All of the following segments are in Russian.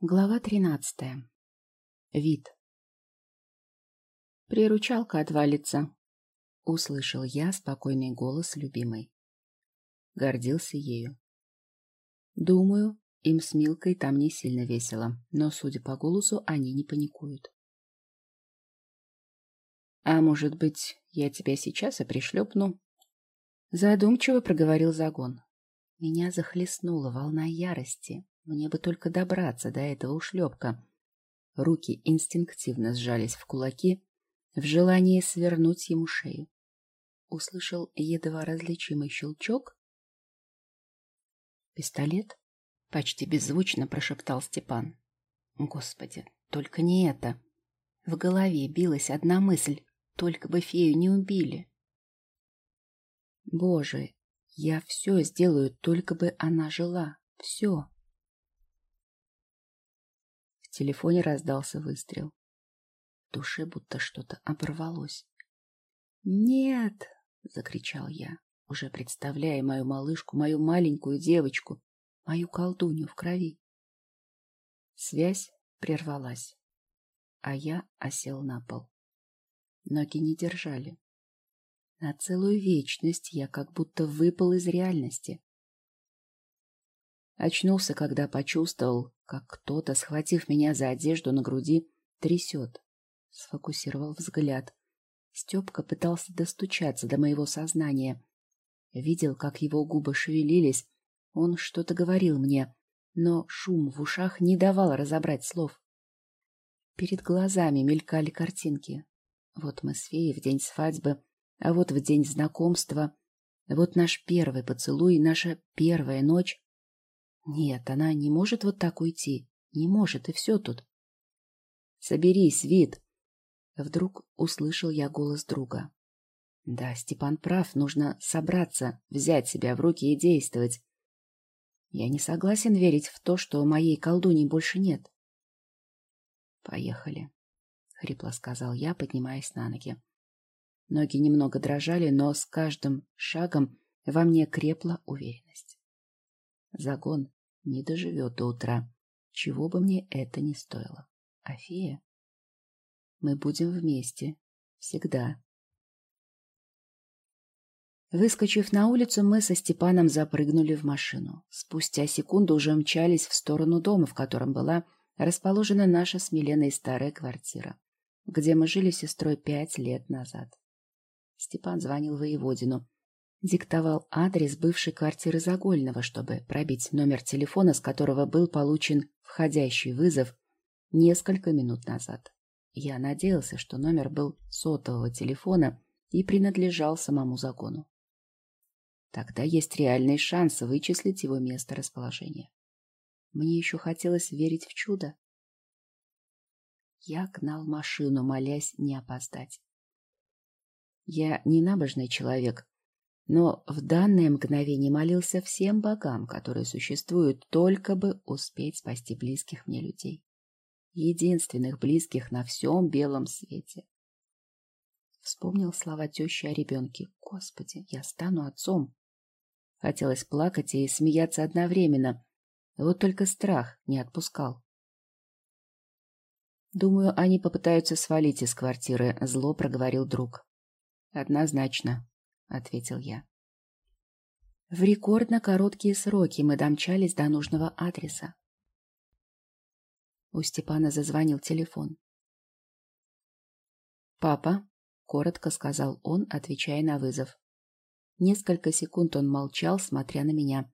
Глава тринадцатая. Вид. «Приручалка отвалится», — услышал я спокойный голос любимой. Гордился ею. Думаю, им с Милкой там не сильно весело, но, судя по голосу, они не паникуют. «А может быть, я тебя сейчас и пришлепну?» Задумчиво проговорил Загон. Меня захлестнула волна ярости, мне бы только добраться до этого ушлепка. Руки инстинктивно сжались в кулаки в желании свернуть ему шею. Услышал едва различимый щелчок. «Пистолет?» — почти беззвучно прошептал Степан. «Господи, только не это!» В голове билась одна мысль — только бы фею не убили. Боже, я все сделаю, только бы она жила. Все телефоне раздался выстрел. В душе будто что-то оборвалось. «Нет!» — закричал я, уже представляя мою малышку, мою маленькую девочку, мою колдунью в крови. Связь прервалась, а я осел на пол. Ноги не держали. На целую вечность я как будто выпал из реальности. Очнулся, когда почувствовал, как кто-то, схватив меня за одежду на груди, трясет. Сфокусировал взгляд. Степка пытался достучаться до моего сознания. Видел, как его губы шевелились. Он что-то говорил мне, но шум в ушах не давал разобрать слов. Перед глазами мелькали картинки. Вот мы с феей в день свадьбы, а вот в день знакомства. Вот наш первый поцелуй, наша первая ночь. Нет, она не может вот так уйти. Не может, и все тут. Соберись, вид. Вдруг услышал я голос друга. Да, Степан прав, нужно собраться, взять себя в руки и действовать. Я не согласен верить в то, что моей колдуньи больше нет. Поехали, хрипло сказал я, поднимаясь на ноги. Ноги немного дрожали, но с каждым шагом во мне крепла уверенность. Загон не доживет до утра, чего бы мне это ни стоило. А? Мы будем вместе. Всегда. Выскочив на улицу, мы со Степаном запрыгнули в машину. Спустя секунду уже мчались в сторону дома, в котором была расположена наша с Миленой старая квартира, где мы жили с сестрой пять лет назад. Степан звонил воеводину, диктовал адрес бывшей квартиры Загольного, чтобы пробить номер телефона, с которого был получен входящий вызов несколько минут назад. Я надеялся, что номер был сотового телефона и принадлежал самому загону. Тогда есть реальный шанс вычислить его место расположения. Мне еще хотелось верить в чудо. Я гнал машину, молясь не опоздать. Я не набожный человек, но в данное мгновение молился всем богам, которые существуют, только бы успеть спасти близких мне людей. Единственных близких на всем белом свете. Вспомнил слова тещи о ребенке. Господи, я стану отцом. Хотелось плакать и смеяться одновременно. Вот только страх не отпускал. Думаю, они попытаются свалить из квартиры, зло проговорил друг. Однозначно. — ответил я. В рекордно короткие сроки мы домчались до нужного адреса. У Степана зазвонил телефон. «Папа», — коротко сказал он, отвечая на вызов. Несколько секунд он молчал, смотря на меня.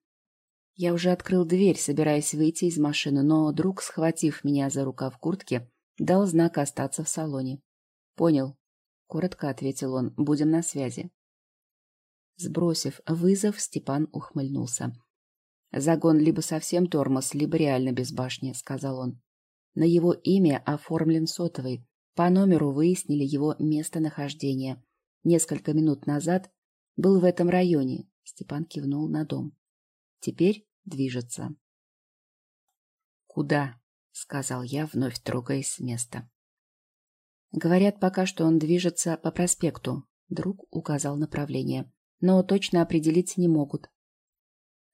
Я уже открыл дверь, собираясь выйти из машины, но друг, схватив меня за рукав куртки, дал знак остаться в салоне. «Понял», — коротко ответил он, — «будем на связи». Сбросив вызов, Степан ухмыльнулся. «Загон либо совсем тормоз, либо реально без башни», — сказал он. На его имя оформлен сотовый. По номеру выяснили его местонахождение. Несколько минут назад был в этом районе. Степан кивнул на дом. Теперь движется. «Куда?» — сказал я, вновь трогаясь с места. Говорят пока, что он движется по проспекту. Друг указал направление но точно определить не могут.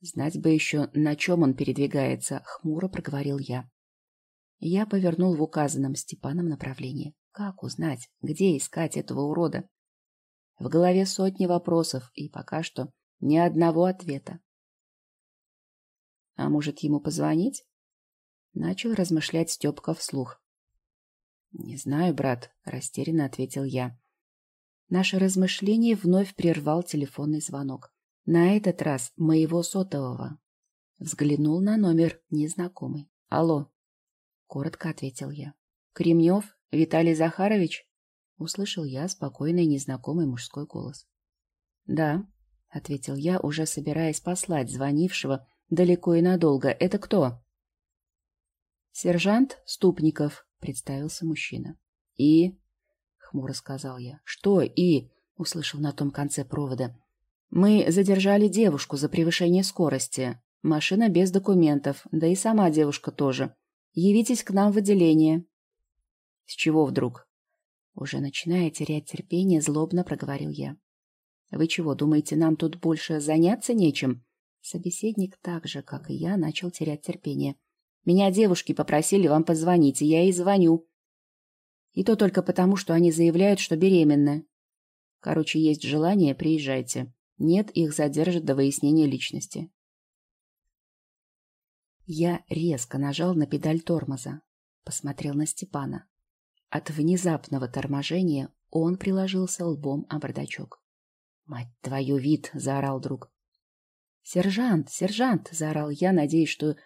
Знать бы еще, на чем он передвигается, хмуро проговорил я. Я повернул в указанном Степаном направлении. Как узнать, где искать этого урода? В голове сотни вопросов и пока что ни одного ответа. А может, ему позвонить? Начал размышлять Степка вслух. «Не знаю, брат», — растерянно ответил я. Наше размышление вновь прервал телефонный звонок. На этот раз моего сотового. Взглянул на номер незнакомый. «Алло», — коротко ответил я. «Кремнев? Виталий Захарович?» Услышал я спокойный незнакомый мужской голос. «Да», — ответил я, уже собираясь послать звонившего далеко и надолго. «Это кто?» «Сержант Ступников», — представился мужчина. «И?» — хмуро сказал я. «Что «и?» — услышал на том конце провода. «Мы задержали девушку за превышение скорости. Машина без документов, да и сама девушка тоже. Явитесь к нам в отделение». «С чего вдруг?» Уже начиная терять терпение, злобно проговорил я. «Вы чего, думаете, нам тут больше заняться нечем?» Собеседник так же, как и я, начал терять терпение. «Меня девушки попросили вам позвонить, и я и звоню. И то только потому, что они заявляют, что беременны. Короче, есть желание, приезжайте. Нет, их задержат до выяснения личности». Я резко нажал на педаль тормоза. Посмотрел на Степана. От внезапного торможения он приложился лбом о бардачок. «Мать твою, вид!» — заорал друг. «Сержант! Сержант!» — заорал я, надеясь, что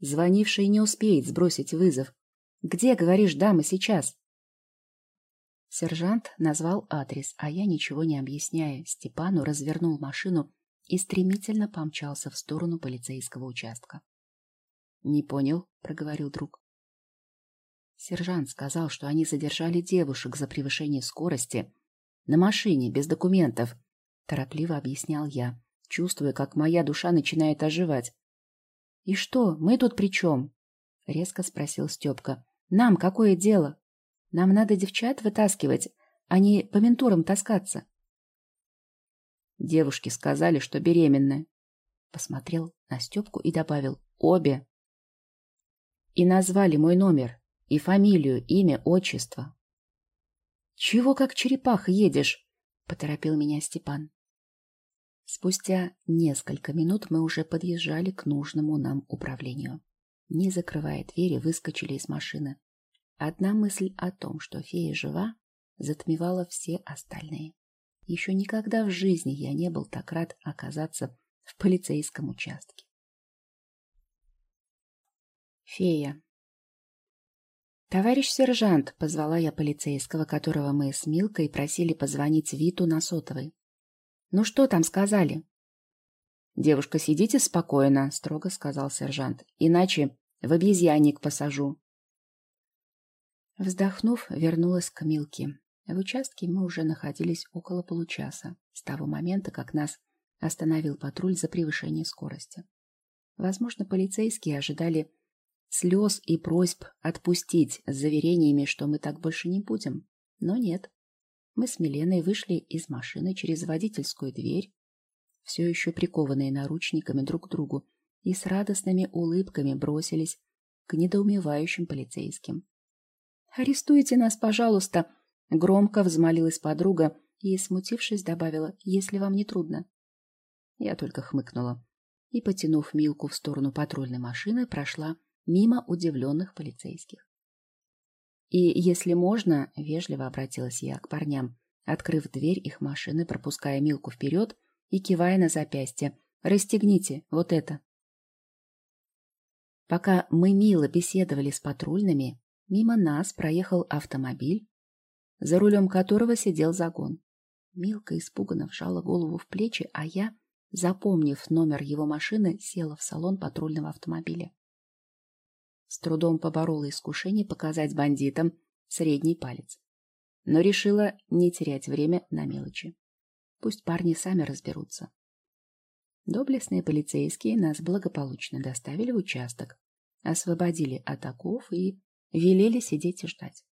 звонивший не успеет сбросить вызов. «Где, говоришь, дама, сейчас?» Сержант назвал адрес, а я, ничего не объясняя, Степану развернул машину и стремительно помчался в сторону полицейского участка. «Не понял», — проговорил друг. Сержант сказал, что они задержали девушек за превышение скорости на машине, без документов. Торопливо объяснял я, чувствуя, как моя душа начинает оживать. — И что, мы тут при чем? — резко спросил Степка. — Нам какое дело? Нам надо девчат вытаскивать, а не по ментурам таскаться. Девушки сказали, что беременны. Посмотрел на Степку и добавил «Обе». И назвали мой номер. И фамилию, имя, отчество. «Чего как черепах едешь?» — поторопил меня Степан. Спустя несколько минут мы уже подъезжали к нужному нам управлению. Не закрывая двери, выскочили из машины. Одна мысль о том, что фея жива, затмевала все остальные. Еще никогда в жизни я не был так рад оказаться в полицейском участке. Фея. «Товарищ сержант!» — позвала я полицейского, которого мы с Милкой просили позвонить Виту на сотовой. «Ну что там сказали?» «Девушка, сидите спокойно», — строго сказал сержант. «Иначе в обезьянник посажу». Вздохнув, вернулась к Милке. В участке мы уже находились около получаса, с того момента, как нас остановил патруль за превышение скорости. Возможно, полицейские ожидали слез и просьб отпустить с заверениями, что мы так больше не будем. Но нет. Мы с Миленой вышли из машины через водительскую дверь, все еще прикованные наручниками друг к другу, и с радостными улыбками бросились к недоумевающим полицейским. «Арестуйте нас, пожалуйста!» — громко взмолилась подруга и, смутившись, добавила, «если вам не трудно». Я только хмыкнула и, потянув Милку в сторону патрульной машины, прошла мимо удивленных полицейских. И, если можно, вежливо обратилась я к парням, открыв дверь их машины, пропуская Милку вперед и кивая на запястье. «Расстегните вот это». Пока мы мило беседовали с патрульными, мимо нас проехал автомобиль, за рулем которого сидел загон. Милка испуганно вжала голову в плечи, а я, запомнив номер его машины, села в салон патрульного автомобиля. С трудом поборола искушение показать бандитам средний палец. Но решила не терять время на мелочи. Пусть парни сами разберутся. Доблестные полицейские нас благополучно доставили в участок, освободили от оков и велели сидеть и ждать.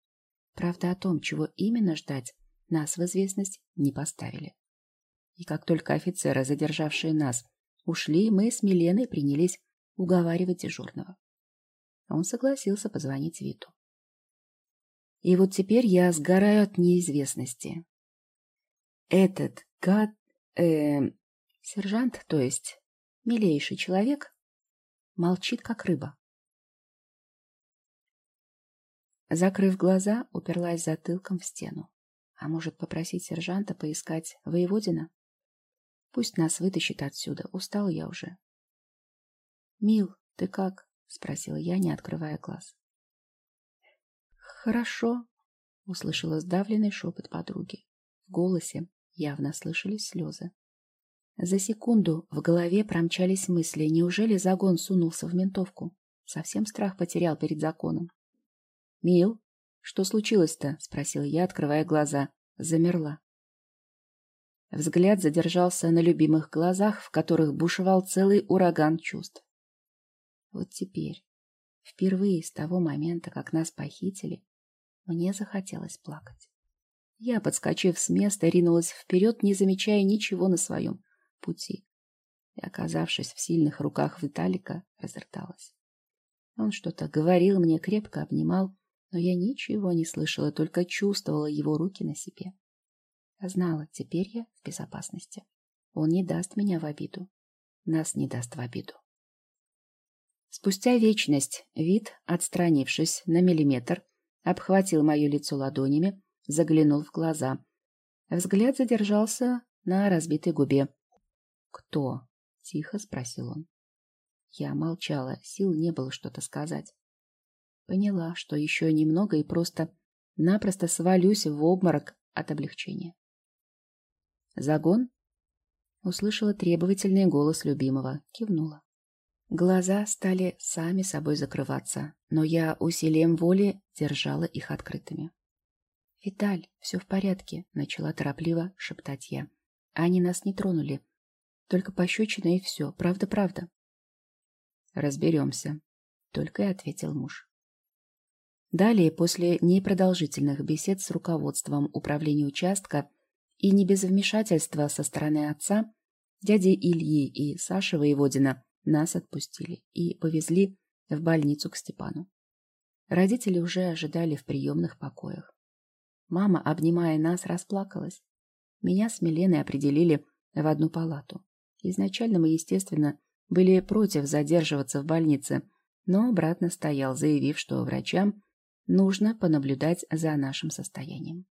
Правда, о том, чего именно ждать, нас в известность не поставили. И как только офицеры, задержавшие нас, ушли, мы с Миленой принялись уговаривать дежурного. Он согласился позвонить Виту. И вот теперь я сгораю от неизвестности. Этот гад... Э, сержант, то есть милейший человек, молчит, как рыба. Закрыв глаза, уперлась затылком в стену. А может, попросить сержанта поискать воеводина? Пусть нас вытащит отсюда, устал я уже. — Мил, ты как? — спросила я, не открывая глаз. — Хорошо, — услышала сдавленный шепот подруги. В голосе явно слышались слезы. За секунду в голове промчались мысли. Неужели загон сунулся в ментовку? Совсем страх потерял перед законом. — Мил, что случилось-то? — спросил я, открывая глаза. Замерла. Взгляд задержался на любимых глазах, в которых бушевал целый ураган чувств. Вот теперь, впервые с того момента, как нас похитили, мне захотелось плакать. Я, подскочив с места, ринулась вперед, не замечая ничего на своем пути. И, оказавшись в сильных руках Виталика, разрыдалась. Он что-то говорил мне, крепко обнимал, но я ничего не слышала, только чувствовала его руки на себе. Я знала, теперь я в безопасности. Он не даст меня в обиду. Нас не даст в обиду. Спустя вечность вид, отстранившись на миллиметр, обхватил мое лицо ладонями, заглянул в глаза. Взгляд задержался на разбитой губе. «Кто?» — тихо спросил он. Я молчала, сил не было что-то сказать. Поняла, что еще немного и просто напросто свалюсь в обморок от облегчения. «Загон?» Услышала требовательный голос любимого, кивнула. Глаза стали сами собой закрываться, но я усилием воли держала их открытыми. «Виталь, все в порядке», — начала торопливо шептать я. «Они нас не тронули. Только пощечина и все. Правда-правда». «Разберемся», — только и ответил муж. Далее, после непродолжительных бесед с руководством управления участка и не без вмешательства со стороны отца, дяди Ильи и Саши Воеводина нас отпустили и повезли в больницу к Степану. Родители уже ожидали в приемных покоях. Мама, обнимая нас, расплакалась. Меня с Миленой определили в одну палату. Изначально мы, естественно, были против задерживаться в больнице, но брат настоял, заявив, что врачам Нужно понаблюдать за нашим состоянием.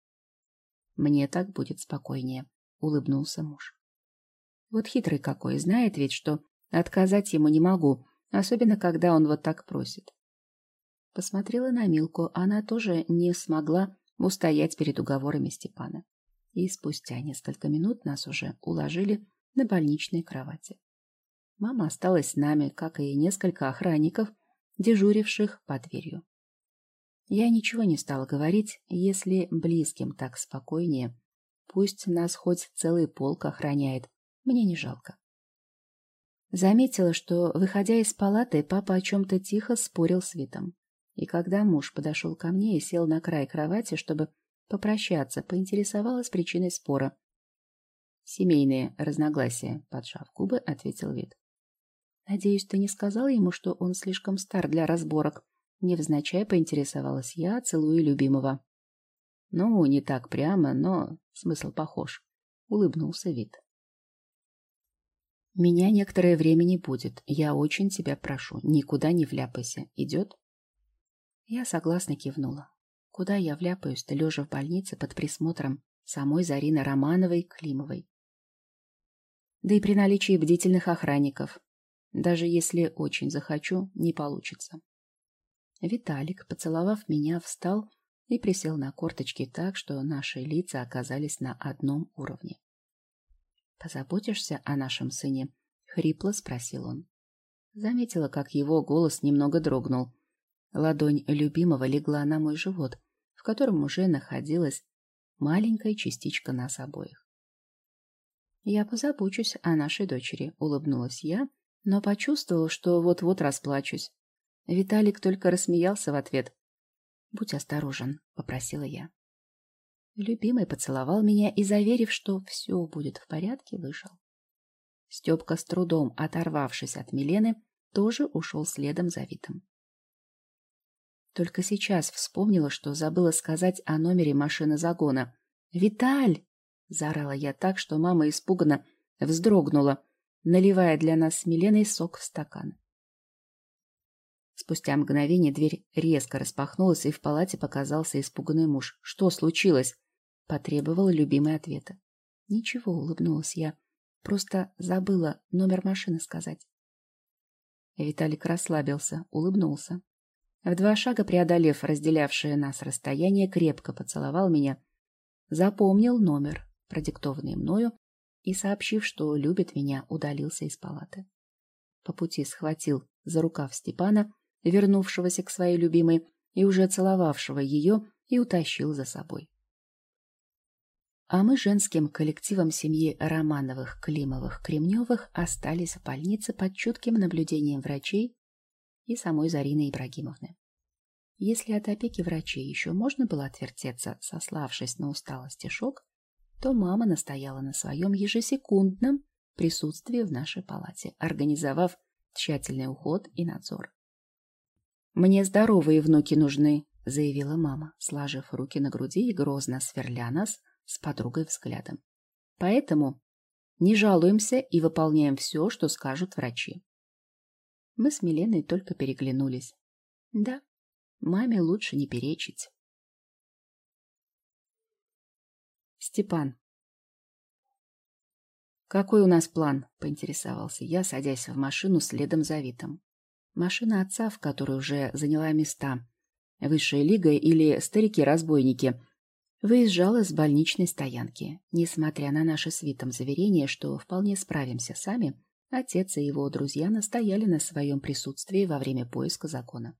Мне так будет спокойнее, улыбнулся муж. Вот хитрый какой, знает ведь, что отказать ему не могу, особенно когда он вот так просит. Посмотрела на Милку, она тоже не смогла устоять перед уговорами Степана. И спустя несколько минут нас уже уложили на больничной кровати. Мама осталась с нами, как и несколько охранников, дежуривших под дверью. Я ничего не стала говорить, если близким так спокойнее. Пусть нас хоть целый полк охраняет, мне не жалко. Заметила, что, выходя из палаты, папа о чем-то тихо спорил с Витом. И когда муж подошел ко мне и сел на край кровати, чтобы попрощаться, поинтересовалась причиной спора. «Семейные разногласия», — поджав губы, ответил Вит. «Надеюсь, ты не сказал ему, что он слишком стар для разборок?» Невзначай поинтересовалась я, целуя любимого. Ну, не так прямо, но смысл похож. Улыбнулся вид. Меня некоторое время не будет. Я очень тебя прошу, никуда не вляпайся. Идет? Я согласно кивнула. Куда я вляпаюсь-то, лежа в больнице под присмотром самой Зарины Романовой-Климовой? Да и при наличии бдительных охранников. Даже если очень захочу, не получится. Виталик, поцеловав меня, встал и присел на корточки так, что наши лица оказались на одном уровне. «Позаботишься о нашем сыне?» — хрипло спросил он. Заметила, как его голос немного дрогнул. Ладонь любимого легла на мой живот, в котором уже находилась маленькая частичка нас обоих. «Я позабочусь о нашей дочери», — улыбнулась я, но почувствовала, что вот-вот расплачусь. Виталик только рассмеялся в ответ. «Будь осторожен», — попросила я. Любимый поцеловал меня и, заверив, что все будет в порядке, вышел. Степка, с трудом оторвавшись от Милены, тоже ушел следом за Витом. Только сейчас вспомнила, что забыла сказать о номере машины загона. «Виталь!» — заорала я так, что мама испуганно вздрогнула, наливая для нас с Миленой сок в стакан. Спустя мгновение дверь резко распахнулась, и в палате показался испуганный муж. «Что случилось?» — потребовала любимый ответа. «Ничего», — улыбнулась я. «Просто забыла номер машины сказать». Виталик расслабился, улыбнулся. В два шага преодолев разделявшее нас расстояние, крепко поцеловал меня, запомнил номер, продиктованный мною, и, сообщив, что любит меня, удалился из палаты. По пути схватил за рукав Степана, вернувшегося к своей любимой и уже целовавшего ее, и утащил за собой. А мы женским коллективом семьи Романовых, Климовых, Кремневых остались в больнице под чутким наблюдением врачей и самой Зарины Ибрагимовны. Если от опеки врачей еще можно было отвертеться, сославшись на усталость и шок, то мама настояла на своем ежесекундном присутствии в нашей палате, организовав тщательный уход и надзор. «Мне здоровые внуки нужны», — заявила мама, сложив руки на груди и грозно сверля нас с подругой взглядом. Поэтому не жалуемся и выполняем все, что скажут врачи. Мы с Миленой только переглянулись. Да, маме лучше не перечить. Степан. «Какой у нас план?» — поинтересовался я, садясь в машину следом за Витом. Машина отца, в которой уже заняла места. Высшая лига или старики-разбойники — выезжала с больничной стоянки. Несмотря на наши с Витом заверения, что вполне справимся сами, отец и его друзья настояли на своем присутствии во время поиска закона.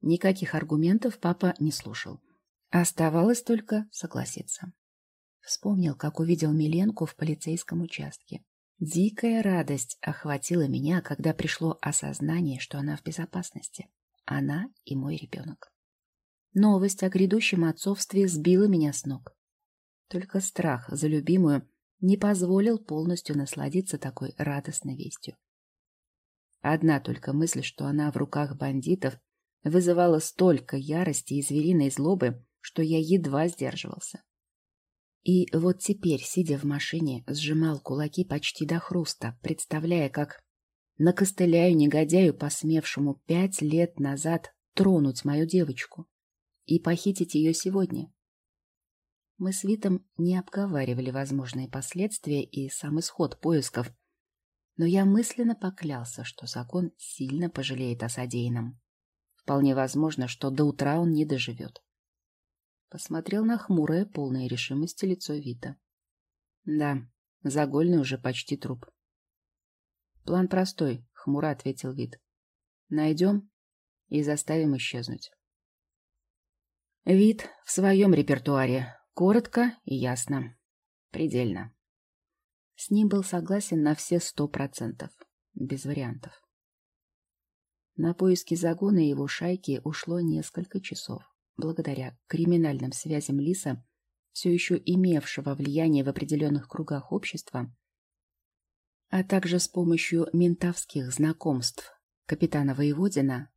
Никаких аргументов папа не слушал. Оставалось только согласиться. Вспомнил, как увидел Миленку в полицейском участке. Дикая радость охватила меня, когда пришло осознание, что она в безопасности. Она и мой ребенок. Новость о грядущем отцовстве сбила меня с ног. Только страх за любимую не позволил полностью насладиться такой радостной вестью. Одна только мысль, что она в руках бандитов, вызывала столько ярости и звериной злобы, что я едва сдерживался. И вот теперь, сидя в машине, сжимал кулаки почти до хруста, представляя, как накостыляю негодяю, посмевшему пять лет назад тронуть мою девочку и похитить ее сегодня. Мы с Витом не обговаривали возможные последствия и сам исход поисков, но я мысленно поклялся, что закон сильно пожалеет о содеянном. Вполне возможно, что до утра он не доживет. Посмотрел на хмурое, полное решимости лицо Вита. Да, Загольный уже почти труп. План простой, хмуро ответил Вит. Найдем и заставим исчезнуть. Вид в своем репертуаре. Коротко и ясно. Предельно. С ним был согласен на все сто процентов. Без вариантов. На поиски загона и его шайки ушло несколько часов. Благодаря криминальным связям Лиса, все еще имевшего влияние в определенных кругах общества, а также с помощью ментовских знакомств капитана Воеводина,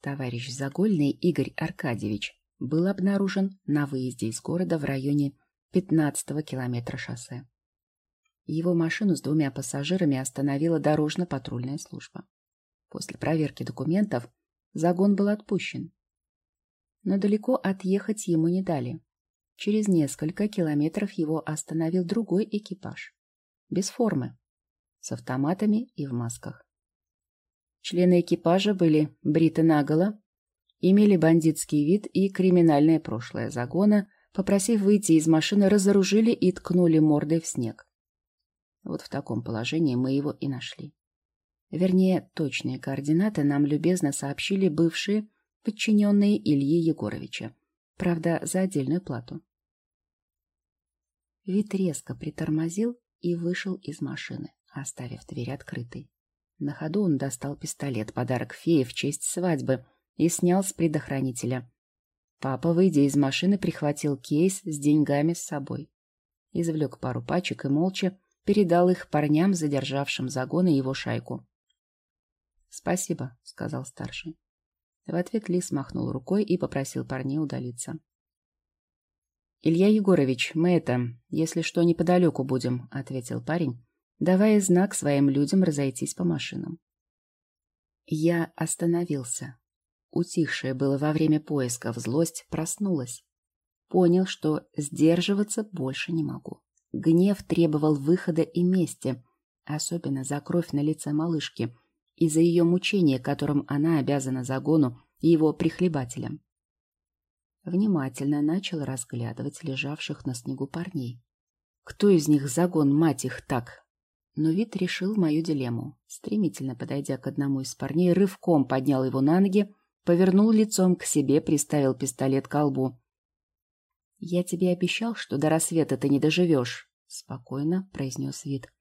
товарищ Загольный Игорь Аркадьевич был обнаружен на выезде из города в районе 15-го километра шоссе. Его машину с двумя пассажирами остановила дорожно-патрульная служба. После проверки документов загон был отпущен. Но далеко отъехать ему не дали. Через несколько километров его остановил другой экипаж. Без формы, с автоматами и в масках. Члены экипажа были бриты наголо, имели бандитский вид и криминальное прошлое загона, попросив выйти из машины, разоружили и ткнули мордой в снег. Вот в таком положении мы его и нашли. Вернее, точные координаты нам любезно сообщили бывшие подчиненные Ильи Егоровича. Правда, за отдельную плату. Вид резко притормозил и вышел из машины, оставив дверь открытой. На ходу он достал пистолет, подарок феи в честь свадьбы, и снял с предохранителя. Папа, выйдя из машины, прихватил кейс с деньгами с собой. Извлек пару пачек и молча передал их парням, задержавшим загон и его шайку. «Спасибо», — сказал старший. В ответ Лис махнул рукой и попросил парней удалиться. «Илья Егорович, мы это, если что, неподалеку будем», — ответил парень, давая знак своим людям разойтись по машинам. Я остановился. Утихшая было во время поисков злость проснулась. Понял, что сдерживаться больше не могу. Гнев требовал выхода и мести, особенно за кровь на лице малышки и за ее мучение, которым она обязана загону и его прихлебателям. Внимательно начал разглядывать лежавших на снегу парней. Кто из них загон, мать их, так? Но вид решил мою дилемму. Стремительно подойдя к одному из парней, рывком поднял его на ноги, повернул лицом к себе, приставил пистолет к лбу. «Я тебе обещал, что до рассвета ты не доживешь», — спокойно произнес вид.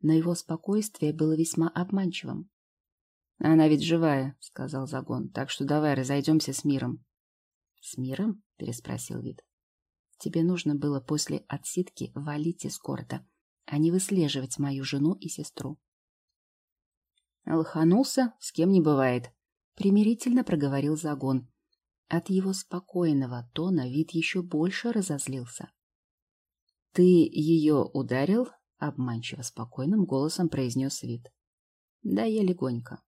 Но его спокойствие было весьма обманчивым. «Она ведь живая», — сказал Загон, — «так что давай разойдемся с миром». «С миром?» — переспросил вид. «Тебе нужно было после отсидки валить из города, а не выслеживать мою жену и сестру». Лоханулся, с кем не бывает. Примирительно проговорил Загон. От его спокойного тона вид еще больше разозлился. «Ты ее ударил?» — обманчиво спокойным голосом произнес вид. «Да я легонько», —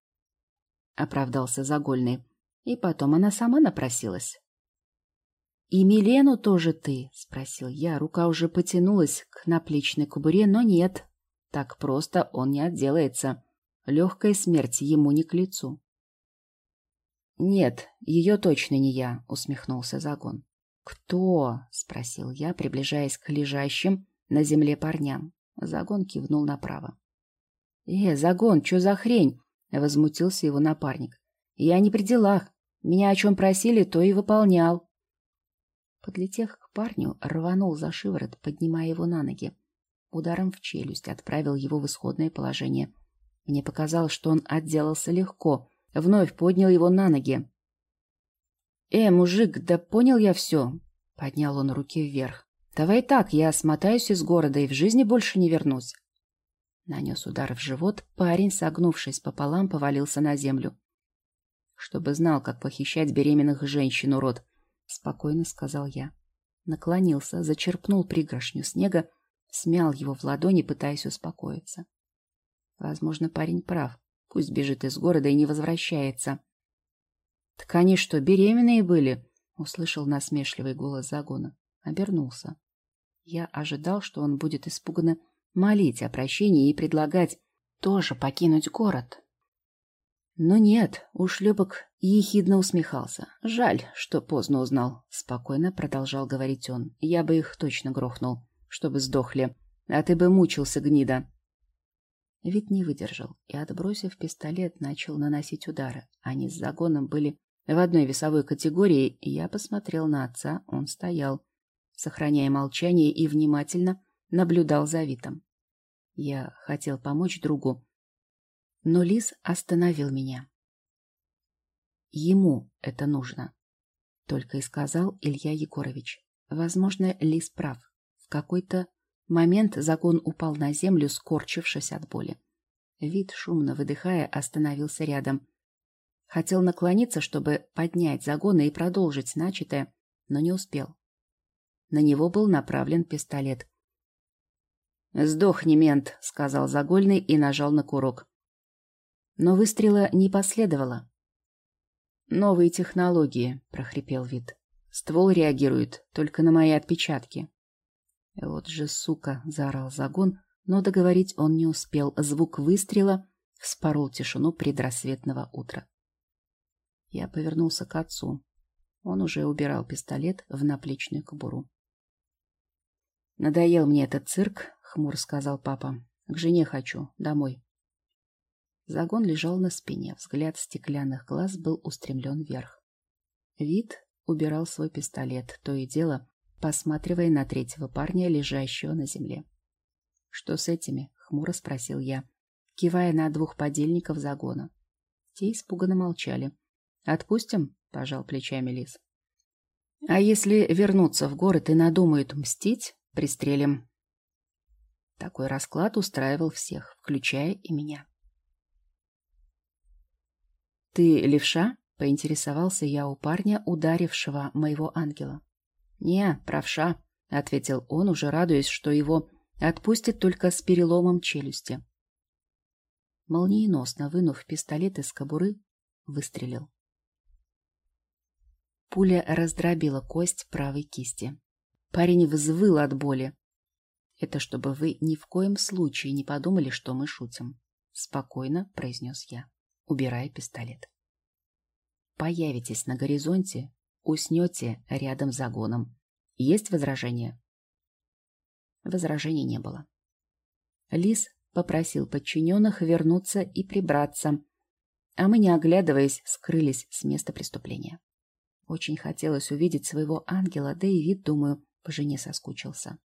оправдался Загольный. И потом она сама напросилась. «И Милену тоже ты?» — спросил я. Рука уже потянулась к наплечной кобуре, но нет. Так просто он не отделается. Легкая смерть ему не к лицу. «Нет, ее точно не я», — усмехнулся Загон. «Кто?» — спросил я, приближаясь к лежащим на земле парням. Загон кивнул направо. «Э, Загон, что за хрень?» — возмутился его напарник. «Я не при делах. Меня о чем просили, то и выполнял». Подлетев к парню, рванул за шиворот, поднимая его на ноги. Ударом в челюсть отправил его в исходное положение. Мне показалось, что он отделался легко, Вновь поднял его на ноги. «Э, мужик, да понял я все!» Поднял он руки вверх. «Давай так, я смотаюсь из города и в жизни больше не вернусь». Нанес удар в живот, парень, согнувшись пополам, повалился на землю. «Чтобы знал, как похищать беременных женщин, урод!» — спокойно сказал я. Наклонился, зачерпнул пригоршню снега, смял его в ладони, пытаясь успокоиться. Возможно, парень прав. Пусть бежит из города и не возвращается. — Так они что, беременные были? — услышал насмешливый голос загона. Обернулся. Я ожидал, что он будет испуганно молить о прощении и предлагать тоже покинуть город. Но нет, ушлепок ехидно усмехался. Жаль, что поздно узнал. Спокойно продолжал говорить он. Я бы их точно грохнул, чтобы сдохли. А ты бы мучился, гнида. Вид не выдержал и, отбросив пистолет, начал наносить удары. Они с загоном были в одной весовой категории, и я посмотрел на отца, он стоял, сохраняя молчание и внимательно наблюдал за Витом. Я хотел помочь другу, но Лис остановил меня. Ему это нужно, только и сказал Илья Егорович. Возможно, Лис прав. В какой-то момент закон упал на землю, скорчившись от боли. Вид, шумно выдыхая, остановился рядом. Хотел наклониться, чтобы поднять загоны и продолжить начатое, но не успел. На него был направлен пистолет. «Сдохни, мент», — сказал Загольный и нажал на курок. Но выстрела не последовало. «Новые технологии», — прохрипел вид. «Ствол реагирует только на мои отпечатки». «Вот же сука!» — заорал загон, но договорить он не успел. Звук выстрела вспорол тишину предрассветного утра. Я повернулся к отцу. Он уже убирал пистолет в наплечную кобуру. «Надоел мне этот цирк», — хмур сказал папа. «К жене хочу. Домой». Загон лежал на спине. Взгляд стеклянных глаз был устремлен вверх. Вид убирал свой пистолет, то и дело посматривая на третьего парня, лежащего на земле. «Что с этими?» — хмуро спросил я, кивая на двух подельников загона. Те испуганно молчали. «Отпустим?» — пожал плечами лис. «А если вернуться в город и надумают мстить, пристрелим». Такой расклад устраивал всех, включая и меня. «Ты левша?» — Поинтересовался я у парня, ударившего моего ангела. «Не, правша», — ответил он, уже радуясь, что его отпустит только с переломом челюсти. Молниеносно вынув пистолет из кобуры, выстрелил. Пуля раздробила кость правой кисти. Парень взвыл от боли. «Это чтобы вы ни в коем случае не подумали, что мы шутим», — спокойно произнес я, убирая пистолет. «Появитесь на горизонте, уснете рядом с загоном. Есть возражения?» Возражений не было. Лис попросил подчиненных вернуться и прибраться, а мы, не оглядываясь, скрылись с места преступления. Очень хотелось увидеть своего ангела, да и вид, думаю, по жене соскучился.